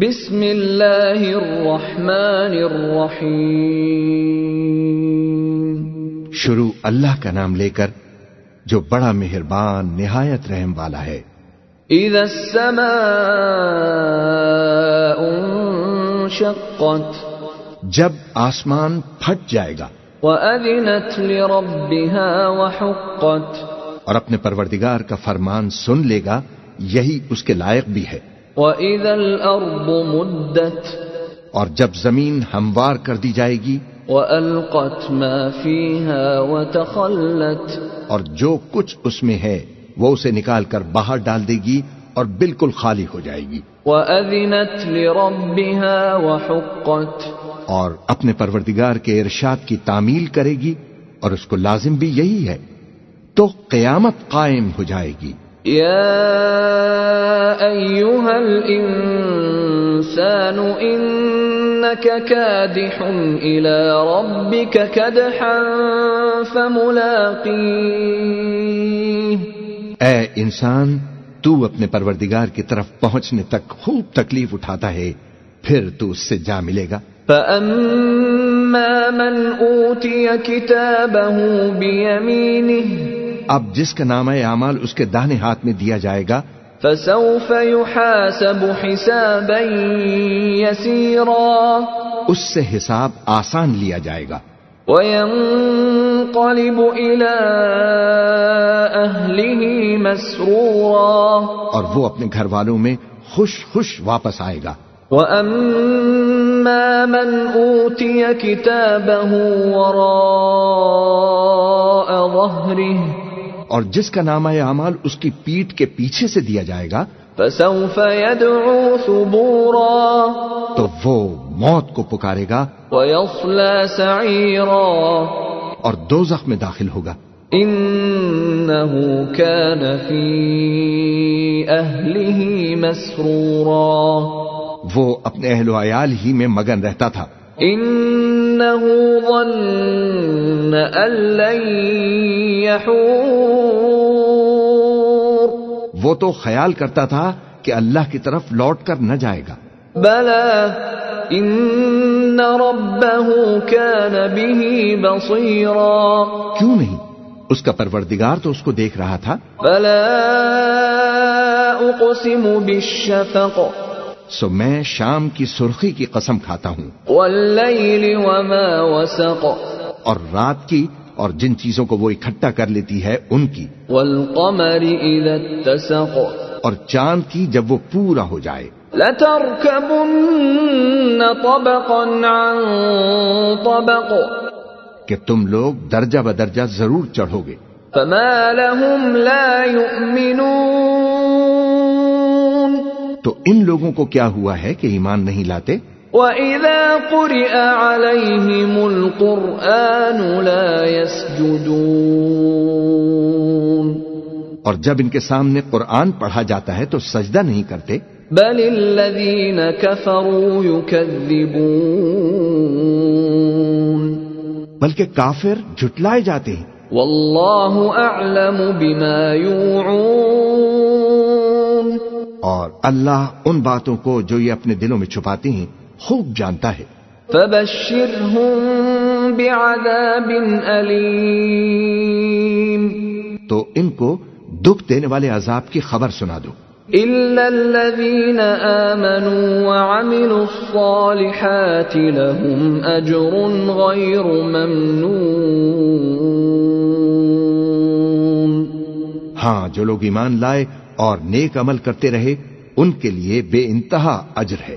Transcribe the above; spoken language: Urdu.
بسم اللہ الرحمن الرحیم۔ شروع اللہ کا نام لے کر جو بڑا مہربان نہایت رحم والا ہے۔ اذا السماء انشقت جب آسمان پھٹ جائے گا۔ وأذنت لربها وحقت۔ اور اپنے پروردگار کا فرمان سن لے گا یہی اس کے لائق بھی ہے۔ وإذا الأرض مدت اور جب زمین ہموار کر دی جائے گی وألقت ما فيها وتخلت اور جو کچھ اس میں ہے وہ اسے نکال کر باہر ڈال دے گی اور بالکل خالی ہو جائے گی۔ وأذنت لربها وحقت اور اپنے پروردگار کے ارشاد کی تعمیل کرے گی اور اس کو لازم بھی یہی ہے تو قیامت قائم ہو جائے گی۔ يا أيها الإنسان إنك كادح إلى ربك كدحا فملاقيه. اے انسان تو اپنے پروردگار کی طرف پہنچنے تک خوب تکلیف اٹھاتا ہے پھر تو اس سے جا ملے گا۔ فأما من أوتي كتابه بيمينه اب جس کا نام اعمال اس کے داہنے ہاتھ میں دیا جائے گا۔ فسوف يحاسب حسابا يسيرا۔ اس سے حساب آسان لیا جائے گا۔ وينقلب إلى أهله مسرورا۔ اور وہ اپنے گھر والوں میں خوش خوش واپس آئے گا۔ وأما من أوتي كتابه وراء ظهره اور جس کا نام اعمال اس کی پیٹ کے پیچھے سے دیا جائے گا فسوف يدعو ثبورا تو وہ موت کو پکارے گا ويصلى سعيرا اور دوزخ میں داخل ہوگا۔ إنه كان في أهله مسرورا۔ وہ اپنے اہل و عیال ہی میں مگن رہتا تھا۔ إنه ظن لن يحور وہ تو خیال کرتا تھا کہ اللہ کی طرف لوٹ کر نہ جائے گا۔ بلى إن ربه كان به بصيرا کیوں نہیں؟ اس کا پروردگار تو اس کو دیکھ رہا تھا۔ فلا أقسم بالشفق سو میں شام کی سرخی کی قسم کھاتا ہوں۔ والليل وما وسق۔ اور رات کی اور جن چیزوں کو وہ اکٹھا کر لیتی ہے ان کی۔ والقمر إذا اتسق۔ اور چاند کی جب وہ پورا ہو جائے۔ لتركبن طبقا عن طبق۔ کہ تم لوگ درجہ بدرجہ ضرور چڑھو گے۔ فما لهم لا يؤمنون۔ تو ان لوگوں کو کیا ہوا ہے کہ ایمان نہیں لاتے؟ وإذا قرئ عليهم القرآن لا يسجدون اور جب ان کے سامنے قرآن پڑھا جاتا ہے تو سجدہ نہیں کرتے؟ بل الذين كفروا يكذبون بلکہ کافر جھٹلائے جاتے ہیں۔ والله أعلم بما يوعون اور اللہ ان باتوں کو جو یہ اپنے دلوں میں چھپاتے ہیں خوب جانتا ہے۔ فبشرهم بعذاب أليم تو ان کو دکھ دینے والے عذاب کی خبر سنا دو۔ إلا الذين آمنوا وعملوا الصالحات لهم أجر غير ممنون۔ ہاں جو لوگ ایمان لائے اور نیک عمل کرتے رہے ان کے لیے بے انتہا اجر ہے۔